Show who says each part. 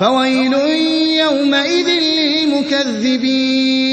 Speaker 1: فَوَيْلٌ يَوْمَئِذٍ لِّلْمُكَذِّبِينَ.